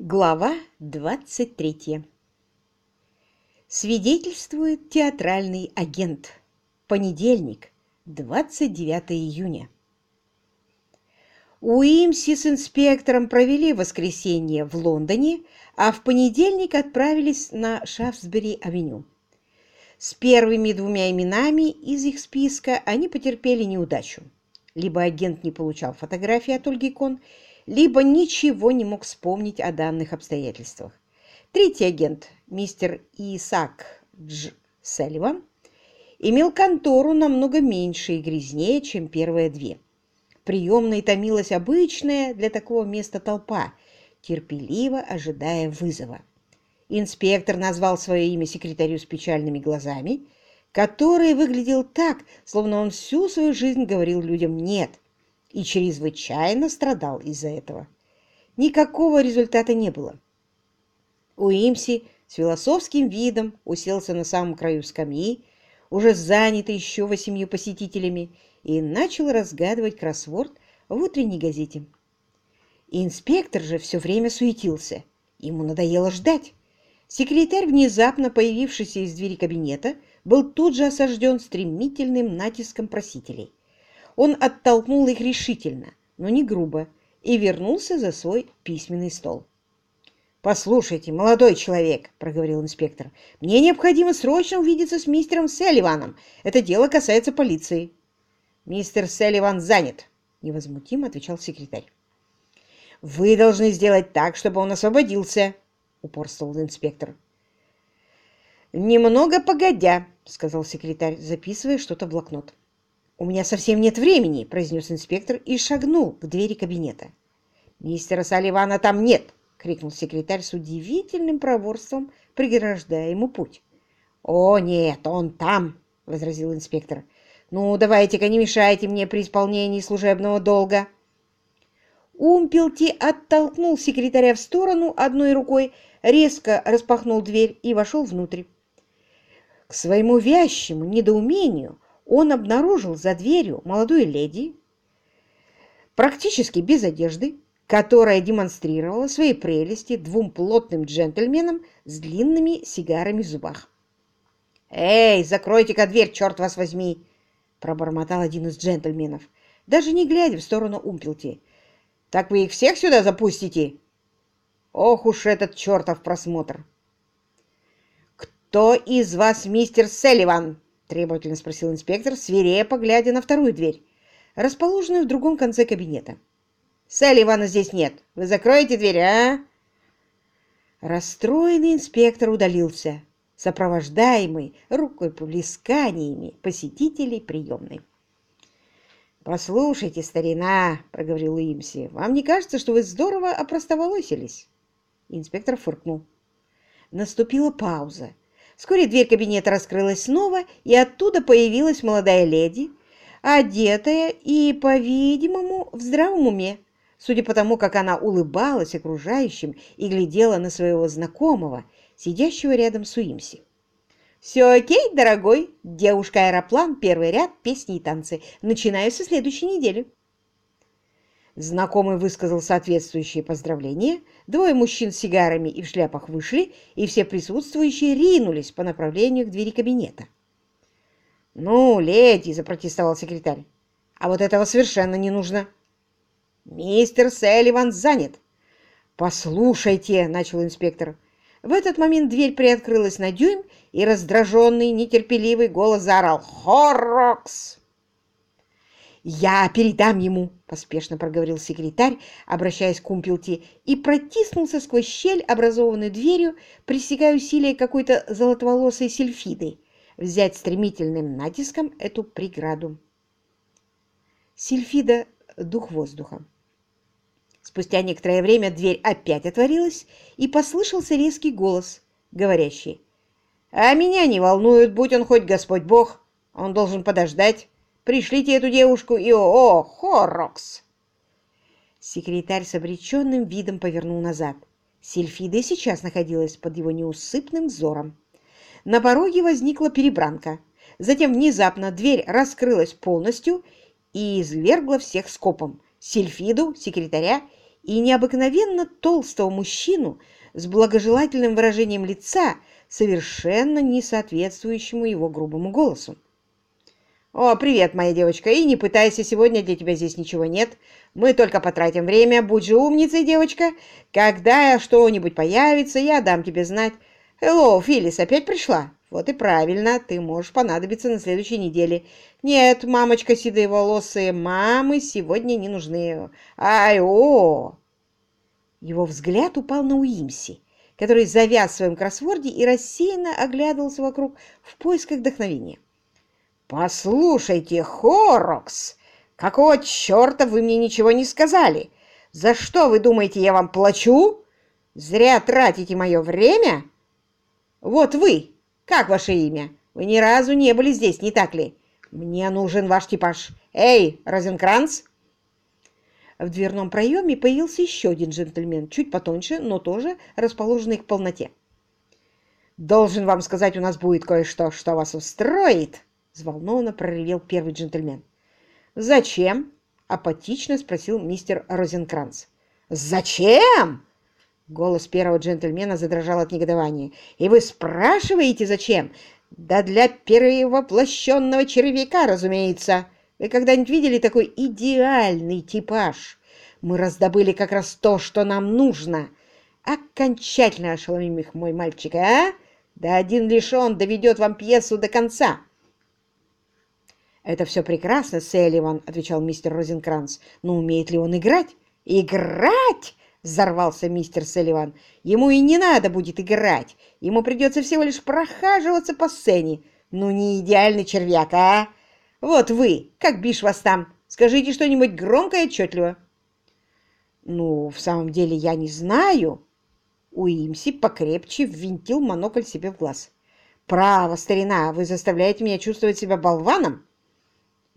Глава 23. Свидетельствует театральный агент. Понедельник, 29 июня. Уимси с инспектором провели воскресенье в Лондоне, а в понедельник отправились на Шафсбери-авеню. С первыми двумя именами из их списка они потерпели неудачу. Либо агент не получал фотографии от Ольги Кон, либо ничего не мог вспомнить о данных обстоятельствах. Третий агент, мистер Исаак Дж. Селливан, имел контору намного меньше и грязнее, чем первые две. В приемной томилась обычная для такого места толпа, терпеливо ожидая вызова. Инспектор назвал свое имя секретарю с печальными глазами, который выглядел так, словно он всю свою жизнь говорил людям «нет», и чрезвычайно страдал из-за этого. Никакого результата не было. Уимси с философским видом уселся на самом краю скамьи, уже занятый еще восемью посетителями, и начал разгадывать кроссворд в утренней газете. Инспектор же все время суетился. Ему надоело ждать. Секретарь, внезапно появившийся из двери кабинета, был тут же осажден стремительным натиском просителей. Он оттолкнул их решительно, но не грубо, и вернулся за свой письменный стол. «Послушайте, молодой человек», — проговорил инспектор, — «мне необходимо срочно увидеться с мистером Селливаном. Это дело касается полиции». «Мистер Селливан занят», — невозмутимо отвечал секретарь. «Вы должны сделать так, чтобы он освободился», — упорствовал инспектор. «Немного погодя», — сказал секретарь, записывая что-то в блокнот. «У меня совсем нет времени», — произнес инспектор и шагнул к двери кабинета. «Мистера Салливана там нет!» — крикнул секретарь с удивительным проворством, преграждая ему путь. «О, нет, он там!» — возразил инспектор. «Ну, давайте-ка не мешайте мне при исполнении служебного долга!» Умпелти оттолкнул секретаря в сторону одной рукой, резко распахнул дверь и вошел внутрь. К своему вящему недоумению он обнаружил за дверью молодую леди, практически без одежды, которая демонстрировала свои прелести двум плотным джентльменам с длинными сигарами в зубах. «Эй, закройте-ка дверь, черт вас возьми!» — пробормотал один из джентльменов, даже не глядя в сторону Умпелти. «Так вы их всех сюда запустите?» «Ох уж этот чертов просмотр!» «Кто из вас мистер Селливан?» Требовательно спросил инспектор, свирепо глядя на вторую дверь, расположенную в другом конце кабинета. «Салли Ивана здесь нет. Вы закроете дверь, а?» Расстроенный инспектор удалился, сопровождаемый рукоплесканиями посетителей приемной. «Послушайте, старина», — проговорил Уимси, — «вам не кажется, что вы здорово опростоволосились?» Инспектор фыркнул. Наступила пауза, Вскоре дверь кабинета раскрылась снова, и оттуда появилась молодая леди, одетая и, по-видимому, в здравом уме, судя по тому, как она улыбалась окружающим и глядела на своего знакомого, сидящего рядом с Уимси. «Все окей, дорогой, девушка-аэроплан, первый ряд, песни и танцы. Начинаю со следующей недели». Знакомый высказал соответствующие поздравления, двое мужчин с сигарами и в шляпах вышли, и все присутствующие ринулись по направлению к двери кабинета. «Ну, леди!» — запротестовал секретарь. «А вот этого совершенно не нужно!» «Мистер Селливан занят!» «Послушайте!» — начал инспектор. В этот момент дверь приоткрылась на дюйм, и раздраженный, нетерпеливый голос заорал «Хоррокс!» «Я передам ему!» — поспешно проговорил секретарь, обращаясь к Умпелти, и протиснулся сквозь щель, образованную дверью, пресекая усилия какой-то золотоволосой сельфиды, взять стремительным натиском эту преграду. Сельфида — дух воздуха. Спустя некоторое время дверь опять отворилась, и послышался резкий голос, говорящий, «А меня не волнует, будь он хоть Господь Бог, он должен подождать». Пришлите эту девушку и... О, Хоррокс!» Секретарь с обреченным видом повернул назад. Сильфида сейчас находилась под его неусыпным взором. На пороге возникла перебранка. Затем внезапно дверь раскрылась полностью и извергла всех скопом. Сильфиду, секретаря и необыкновенно толстого мужчину с благожелательным выражением лица, совершенно не соответствующему его грубому голосу. «О, привет, моя девочка, и не пытайся, сегодня для тебя здесь ничего нет. Мы только потратим время, будь же умницей, девочка. Когда что-нибудь появится, я дам тебе знать. Hello, Филлис, опять пришла? Вот и правильно, ты можешь понадобиться на следующей неделе. Нет, мамочка седые волосы, мамы сегодня не нужны. Ай-о!» Его взгляд упал на Уимси, который завяз в своем кроссворде и рассеянно оглядывался вокруг в поисках вдохновения. «Послушайте, Хорокс, какого черта вы мне ничего не сказали? За что, вы думаете, я вам плачу? Зря тратите мое время? Вот вы, как ваше имя? Вы ни разу не были здесь, не так ли? Мне нужен ваш типаж. Эй, Розенкранц!» В дверном проеме появился еще один джентльмен, чуть потоньше, но тоже расположенный к полноте. «Должен вам сказать, у нас будет кое-что, что вас устроит!» Взволнованно проревел первый джентльмен. «Зачем?» — апатично спросил мистер Розенкранц. «Зачем?» Голос первого джентльмена задрожал от негодования. «И вы спрашиваете, зачем? Да для перевоплощенного червяка, разумеется. Вы когда-нибудь видели такой идеальный типаж? Мы раздобыли как раз то, что нам нужно. Окончательно ошеломим их, мой мальчик, а? Да один лишь он доведет вам пьесу до конца». «Это все прекрасно, Селливан», — отвечал мистер Розенкранц. «Но умеет ли он играть?» «Играть!» — взорвался мистер Селливан. «Ему и не надо будет играть. Ему придется всего лишь прохаживаться по сцене. Ну, не идеальный червяк, а? Вот вы, как бишь вас там? Скажите что-нибудь громкое и отчетливо». «Ну, в самом деле, я не знаю». Уимси покрепче ввинтил монокль себе в глаз. «Право, старина, вы заставляете меня чувствовать себя болваном?»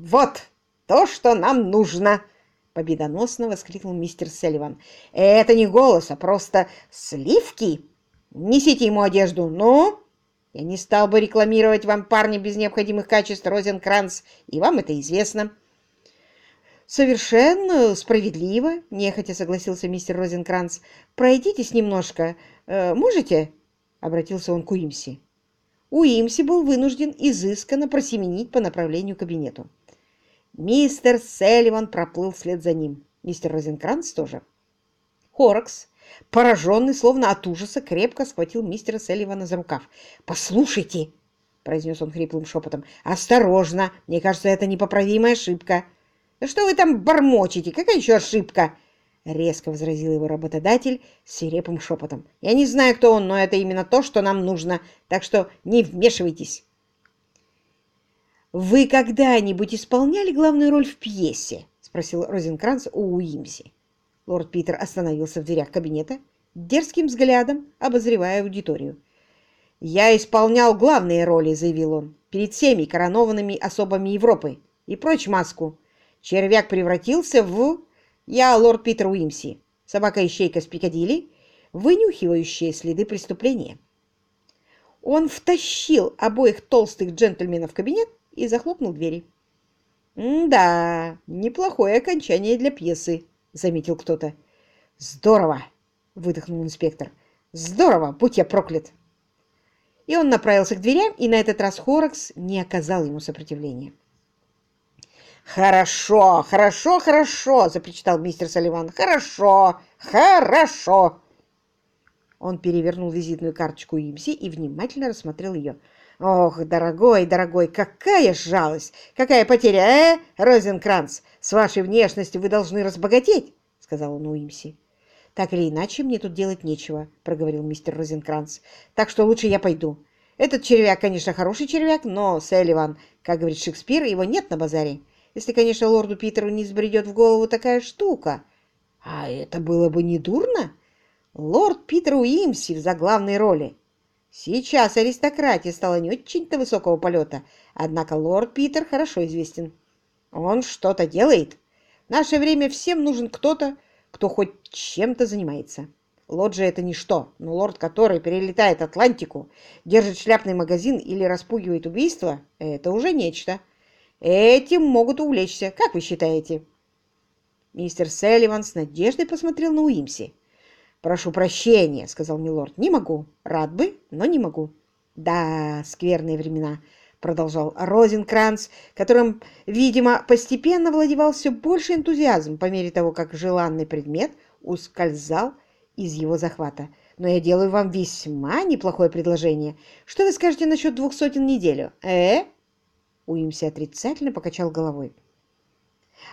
«Вот то, что нам нужно!» — победоносно воскликнул мистер Селливан. «Это не голос, а просто сливки! Несите ему одежду, ну!» Я не стал бы рекламировать вам парня без необходимых качеств Розенкранц, и вам это известно. Совершенно справедливо, нехотя согласился мистер Розенкранц. Пройдитесь немножко. Э, можете? Обратился он к Уимси. Уимси был вынужден изысканно просеменить по направлению кабинету. Мистер Селливан проплыл вслед за ним. Мистер Розенкранц тоже. Хоракс, пораженный, словно от ужаса, крепко схватил мистера Селливана за рукав. «Послушайте!» — произнес он хриплым шепотом. «Осторожно! Мне кажется, это непоправимая ошибка!» «Да что вы там бормочете? Какая еще ошибка?» Резко возразил его работодатель свирепым шепотом. «Я не знаю, кто он, но это именно то, что нам нужно, так что не вмешивайтесь!» «Вы когда-нибудь исполняли главную роль в пьесе?» — спросил Розенкранц у Уимси. Лорд Питер остановился в дверях кабинета, дерзким взглядом обозревая аудиторию. «Я исполнял главные роли», — заявил он, — «перед всеми коронованными особами Европы и прочь маску. Червяк превратился в... Я лорд Питер Уимси, собака-ищейка с Пикадилли, вынюхивающая следы преступления». Он втащил обоих толстых джентльменов в кабинет и захлопнул двери. «Да, неплохое окончание для пьесы», — заметил кто-то. «Здорово!» — выдохнул инспектор. «Здорово! Будь я проклят!» И он направился к дверям, и на этот раз Хоракс не оказал ему сопротивления. «Хорошо, хорошо, хорошо!» — запричитал мистер Салливан. «Хорошо, хорошо!» Он перевернул визитную карточку Имси и внимательно рассмотрел ее. Ох, дорогой, дорогой, какая жалость! Какая потеря, э, Розенкранц? С вашей внешностью вы должны разбогатеть, сказал он Уимси. Так или иначе, мне тут делать нечего, проговорил мистер Розенкранц. Так что лучше я пойду. Этот червяк, конечно, хороший червяк, но, Селливан, как говорит Шекспир, его нет на базаре. Если, конечно, лорду Питеру не сбредет в голову такая штука. А это было бы не дурно. Лорд Питер Уимси в заглавной роли. Сейчас аристократия стала не очень-то высокого полета, однако лорд Питер хорошо известен. Он что-то делает. В наше время всем нужен кто-то, кто хоть чем-то занимается. Лорд же это ничто, но лорд, который перелетает Атлантику, держит шляпный магазин или распугивает убийство, это уже нечто. Этим могут увлечься, как вы считаете? Мистер Селливан с надеждой посмотрел на Уимси. «Прошу прощения», — сказал милорд. «Не могу. Рад бы, но не могу». «Да, скверные времена», — продолжал Розенкранц, которым, видимо, постепенно владевал все больше энтузиазм по мере того, как желанный предмет ускользал из его захвата. «Но я делаю вам весьма неплохое предложение. Что вы скажете насчет двух сотен неделю? Э?» Уимси отрицательно покачал головой.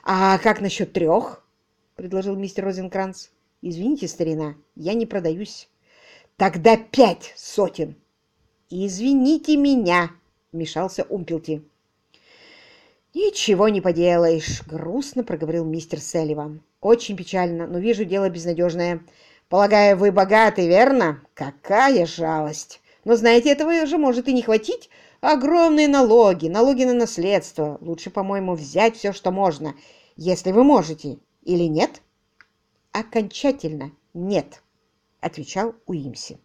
«А как насчет трех?» — предложил мистер Розенкранц. «Извините, старина, я не продаюсь». «Тогда пять сотен!» «Извините меня!» — вмешался Умпелти. «Ничего не поделаешь», — грустно проговорил мистер Селливан. «Очень печально, но вижу, дело безнадежное. Полагаю, вы богаты, верно? Какая жалость! Но знаете, этого же может и не хватить. Огромные налоги, налоги на наследство. Лучше, по-моему, взять все, что можно, если вы можете. Или нет?» «Окончательно нет», — отвечал Уимси.